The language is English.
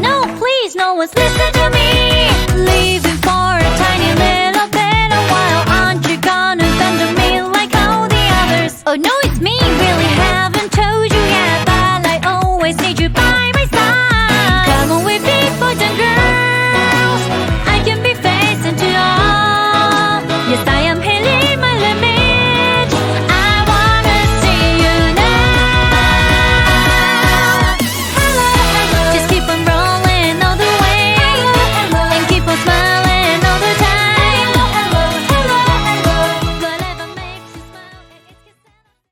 no, please, no one's listening to me. Leaving for a tiny little bit of while. Aren't you gonna bend to me like all the others? Oh no, it's me, really haven't told you yet but I always need you by.